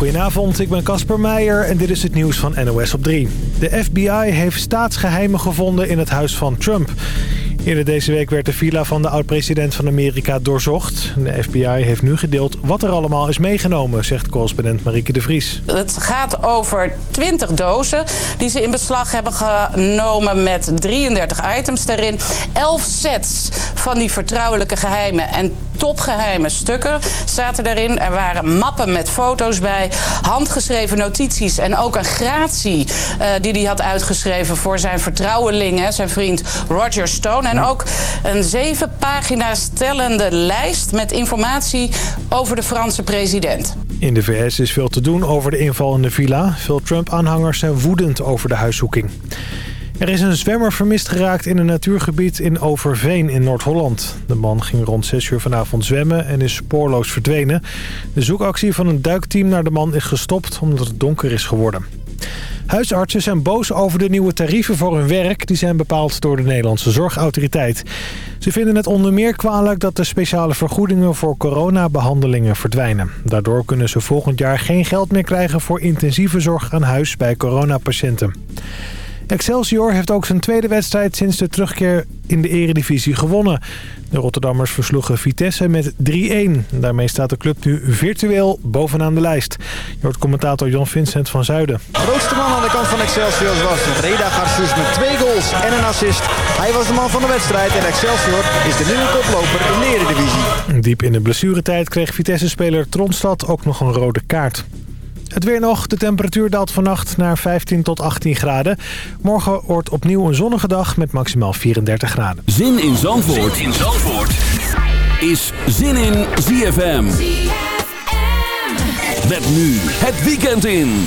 Goedenavond, ik ben Casper Meijer en dit is het nieuws van NOS op 3. De FBI heeft staatsgeheimen gevonden in het huis van Trump. Eerder deze week werd de villa van de oud-president van Amerika doorzocht. De FBI heeft nu gedeeld wat er allemaal is meegenomen, zegt correspondent Marieke de Vries. Het gaat over 20 dozen die ze in beslag hebben genomen met 33 items daarin. 11 sets van die vertrouwelijke geheimen en topgeheime stukken zaten daarin. Er waren mappen met foto's bij, handgeschreven notities en ook een gratie uh, die hij had uitgeschreven voor zijn vertrouweling, zijn vriend Roger Stone. En ook een zeven pagina's stellende lijst met informatie over de Franse president. In de VS is veel te doen over de inval in de villa. Veel Trump-aanhangers zijn woedend over de huiszoeking. Er is een zwemmer vermist geraakt in een natuurgebied in Overveen in Noord-Holland. De man ging rond 6 uur vanavond zwemmen en is spoorloos verdwenen. De zoekactie van een duikteam naar de man is gestopt omdat het donker is geworden. Huisartsen zijn boos over de nieuwe tarieven voor hun werk. Die zijn bepaald door de Nederlandse Zorgautoriteit. Ze vinden het onder meer kwalijk dat de speciale vergoedingen voor coronabehandelingen verdwijnen. Daardoor kunnen ze volgend jaar geen geld meer krijgen voor intensieve zorg aan huis bij coronapatiënten. Excelsior heeft ook zijn tweede wedstrijd sinds de terugkeer in de eredivisie gewonnen. De Rotterdammers versloegen Vitesse met 3-1. Daarmee staat de club nu virtueel bovenaan de lijst. Je hoort commentator Jan Vincent van Zuiden. De grootste man aan de kant van Excelsior was Reda Garcius met twee goals en een assist. Hij was de man van de wedstrijd en Excelsior is de nieuwe koploper in de eredivisie. Diep in de blessuretijd kreeg Vitesse-speler Tronstad ook nog een rode kaart. Het weer nog. De temperatuur daalt vannacht naar 15 tot 18 graden. Morgen wordt opnieuw een zonnige dag met maximaal 34 graden. Zin in Zandvoort, zin in Zandvoort. is Zin in ZFM. ZFM. Met nu het weekend in.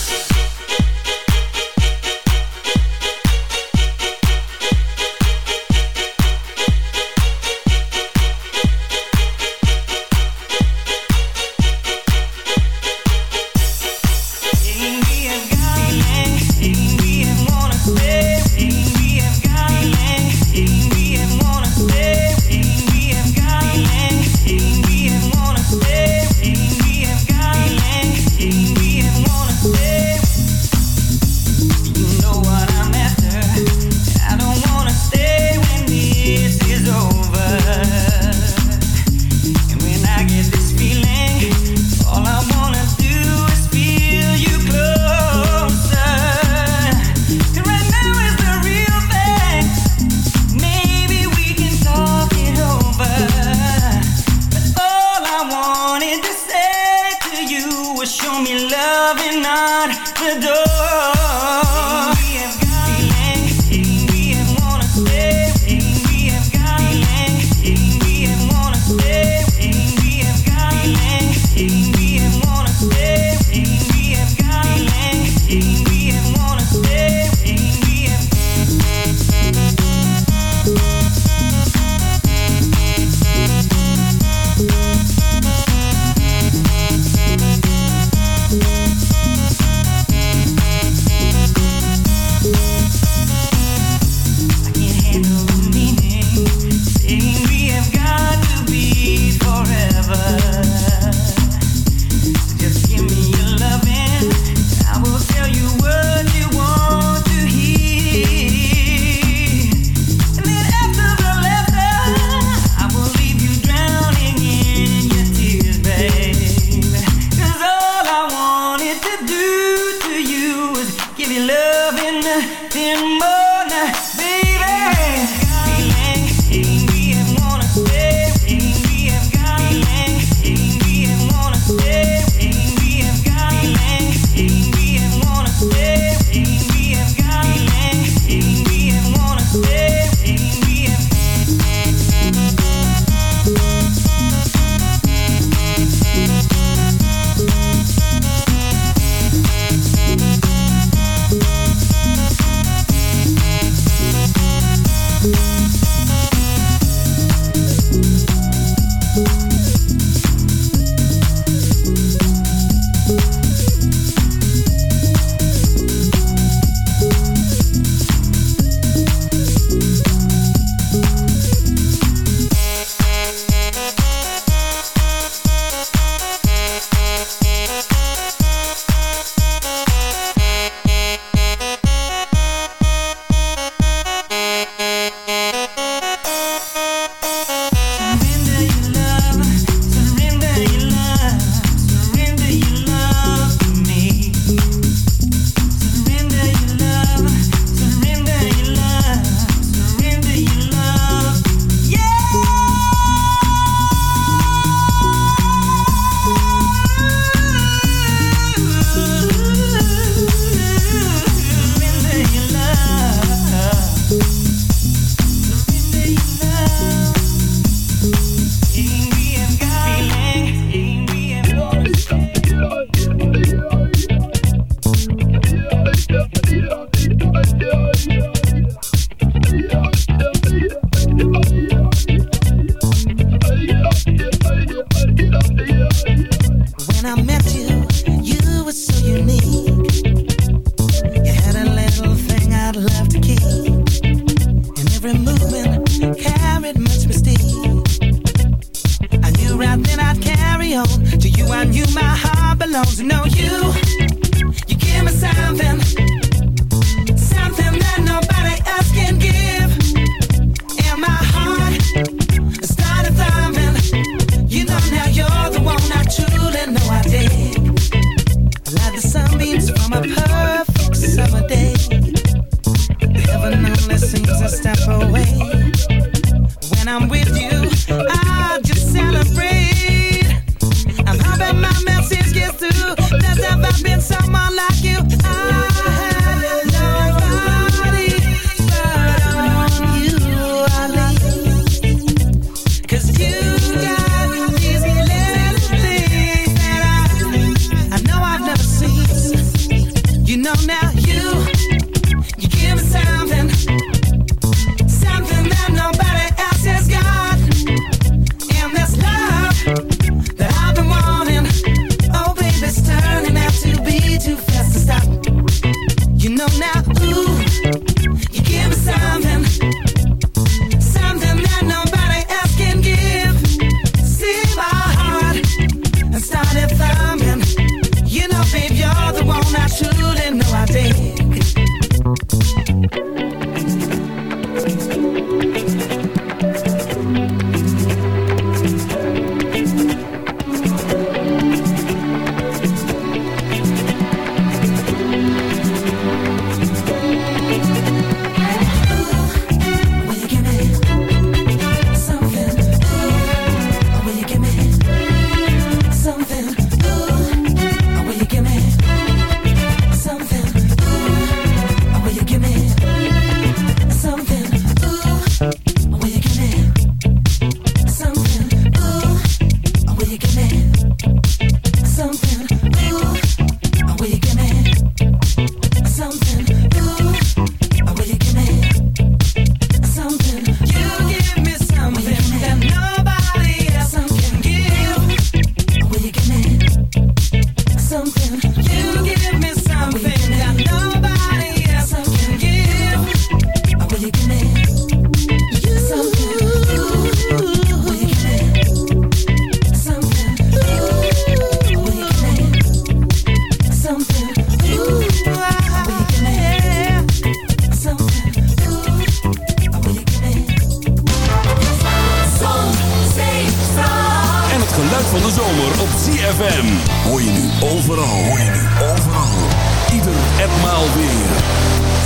etmaal weer.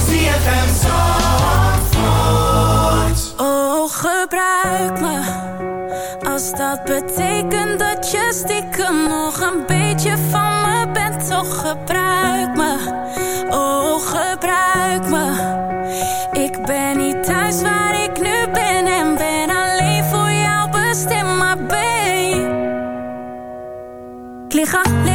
ZFM Zandvoort. Oh, gebruik me. Als dat betekent dat je stiekem nog een beetje van me bent. Toch gebruik me. Oh, gebruik me. Ik ben niet thuis waar ik nu ben en ben alleen voor jou bestemd, maar ben Ik lig alleen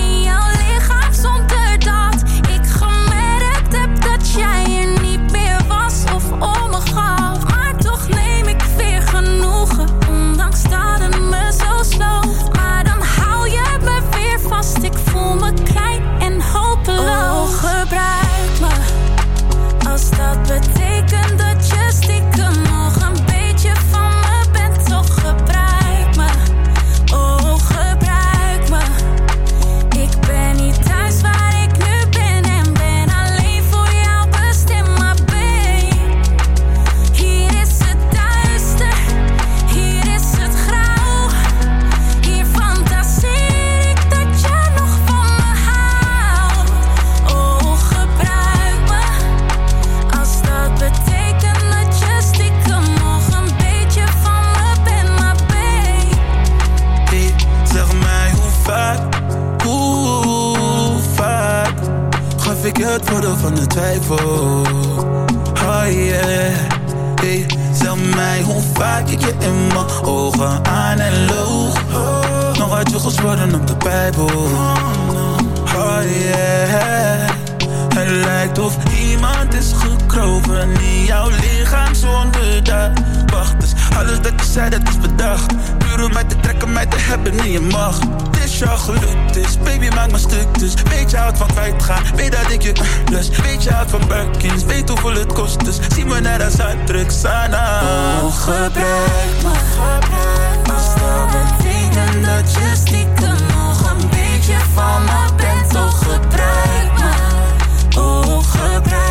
Ik het voordeel van de twijfel. Oh yeah. Hey, Zeg mij hoe vaak ik je in mijn ogen aan en loog. Nog uit je worden op de Bijbel. Oh yeah. Het lijkt of iemand is gekroven in jouw lichaam zonder dat Wacht eens alles dat je zei, dat is bedacht. Puur om mij te trekken, mij te hebben in je mag. Het is jouw geluk, dus baby maak me stuk. Dus weet je houdt van kwijtgaan, weet dat ik je lust Weet je houdt van buikkins, weet hoeveel het kost. Dus zie me naar de zuiddruk, sana. Oh, gebruik me, gebruik me Stel betekent dat je stiekem nog een beetje van me bent. Oh, gebruik me, oh, gebruik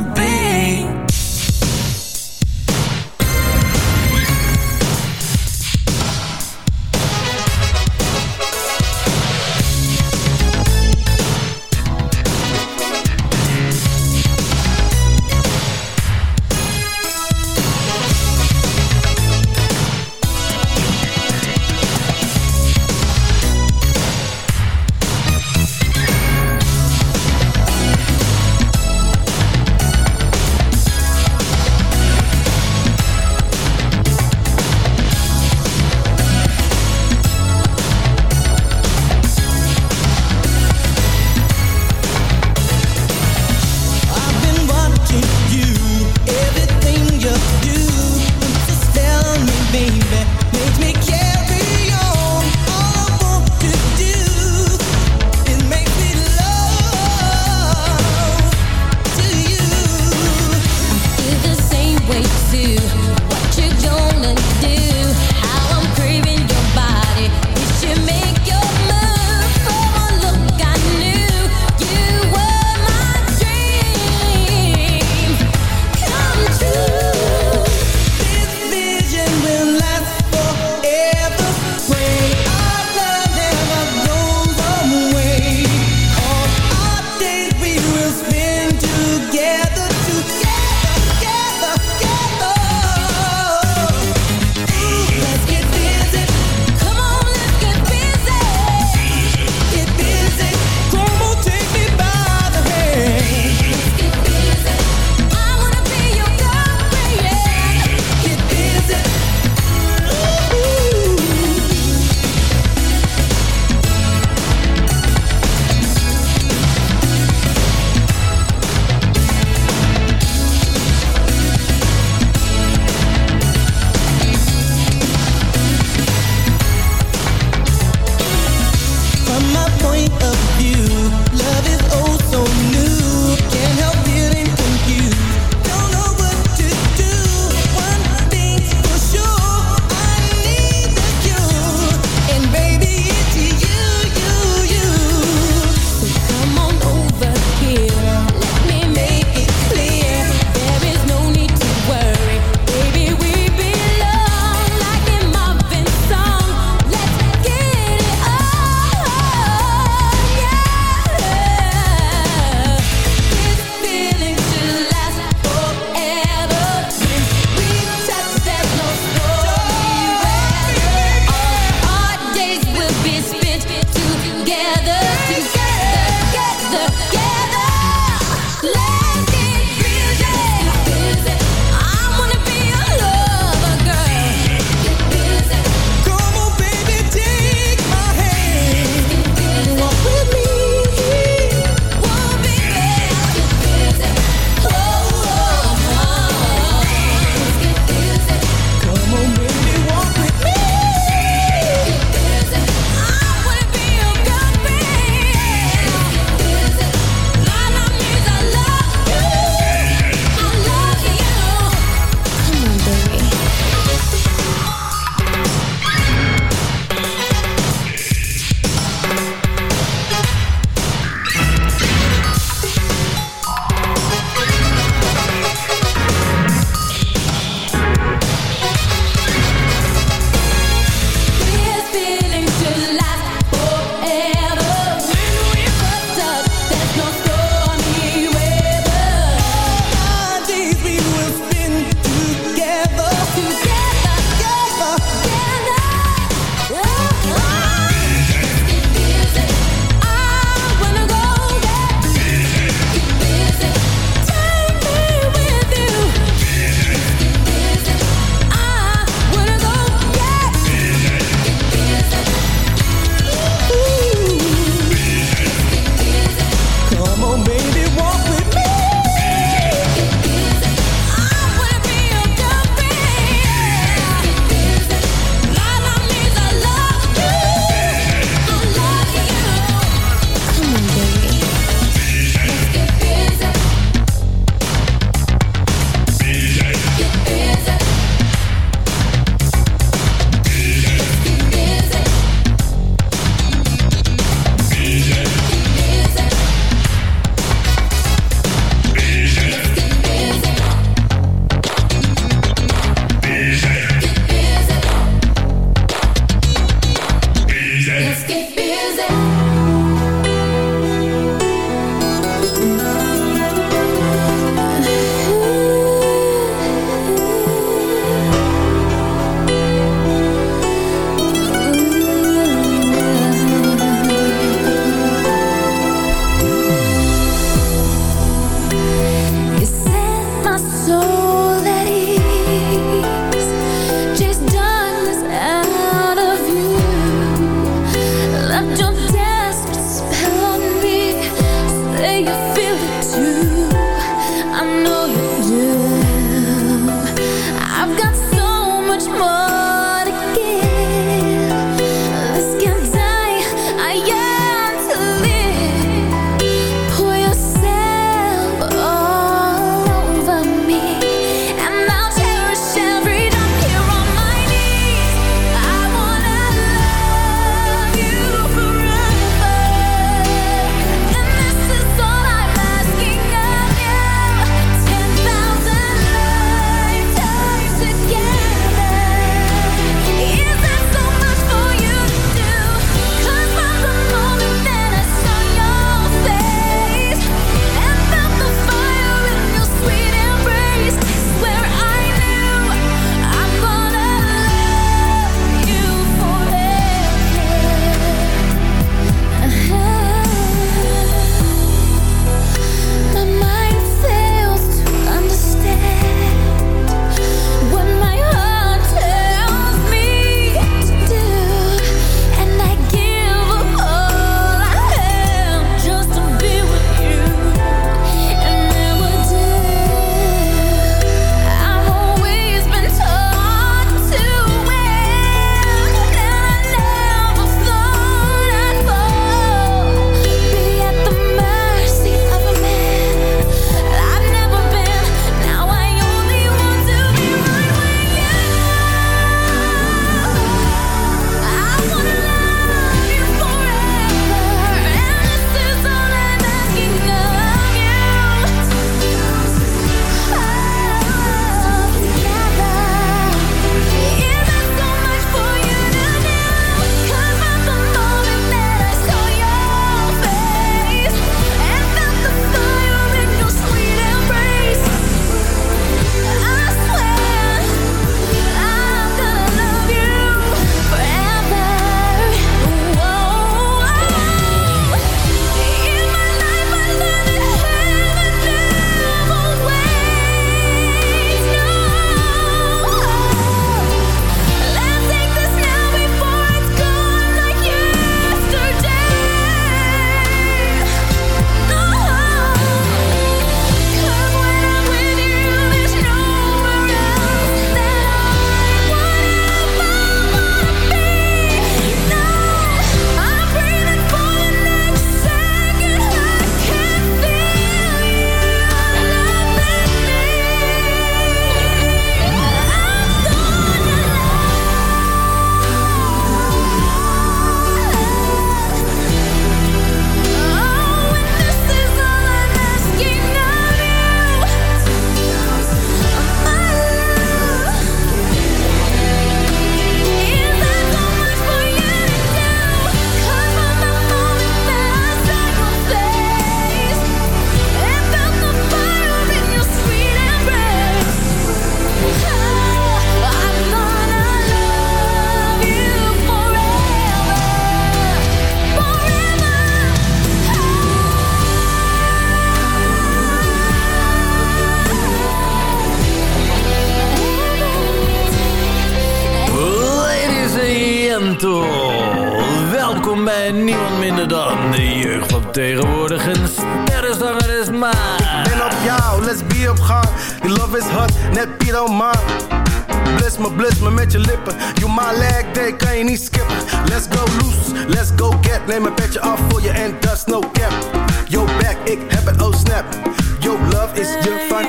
Yo love is je van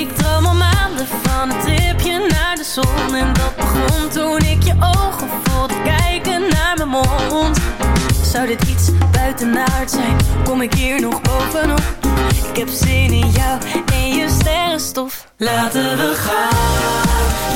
Ik droom al maanden van een tripje naar de zon. En dat begon toen ik je ogen voelde kijken naar mijn mond. Zou dit iets buitenaard zijn? Kom ik hier nog bovenop? Ik heb zin in jou en je sterrenstof. Laten we gaan,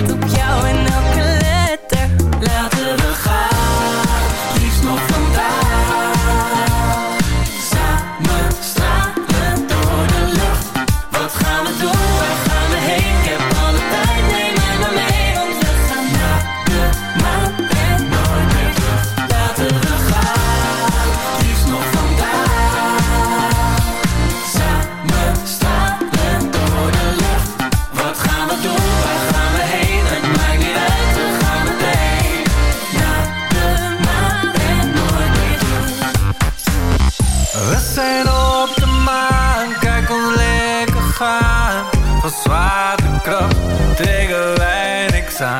op jou en Zijn op de maan, kijk ons lekker gaan. Van zwaartekracht tegen wij niks aan.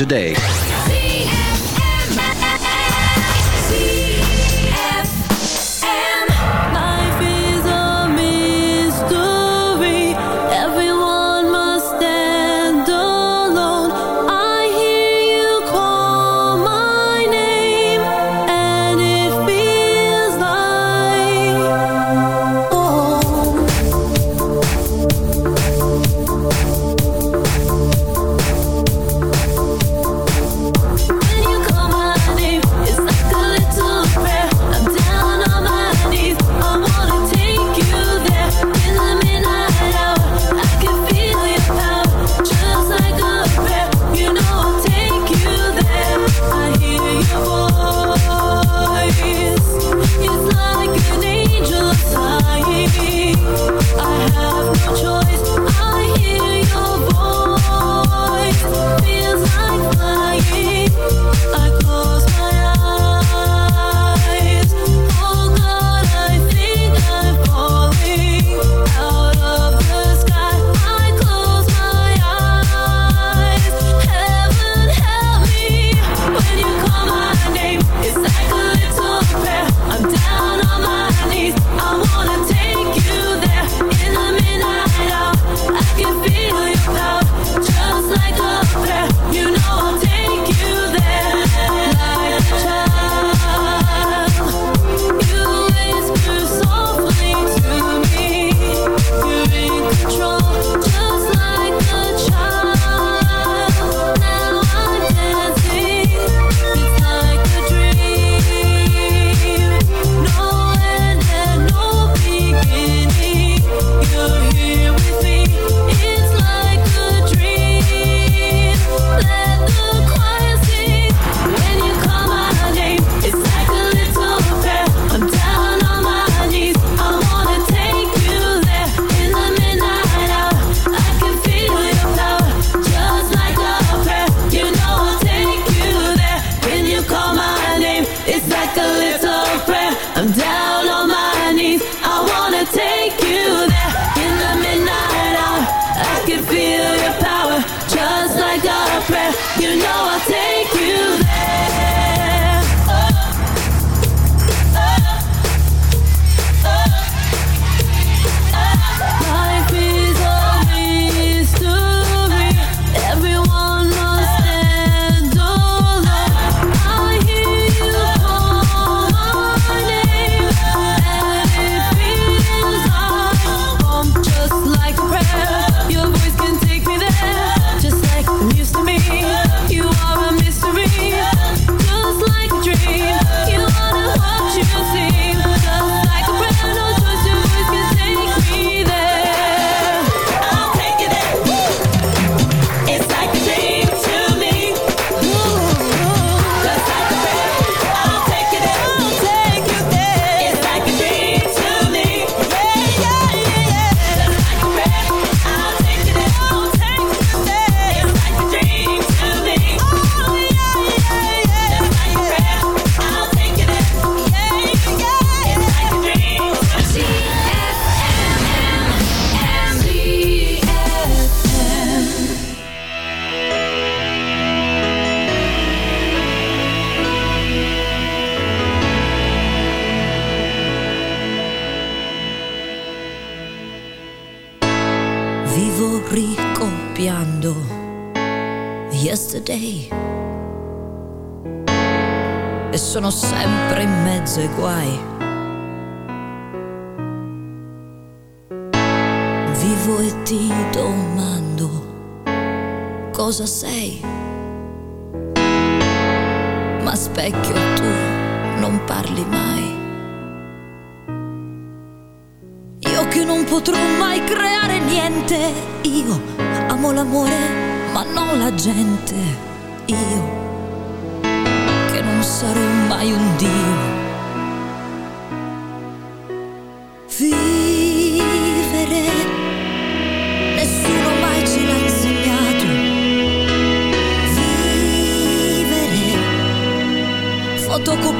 A day.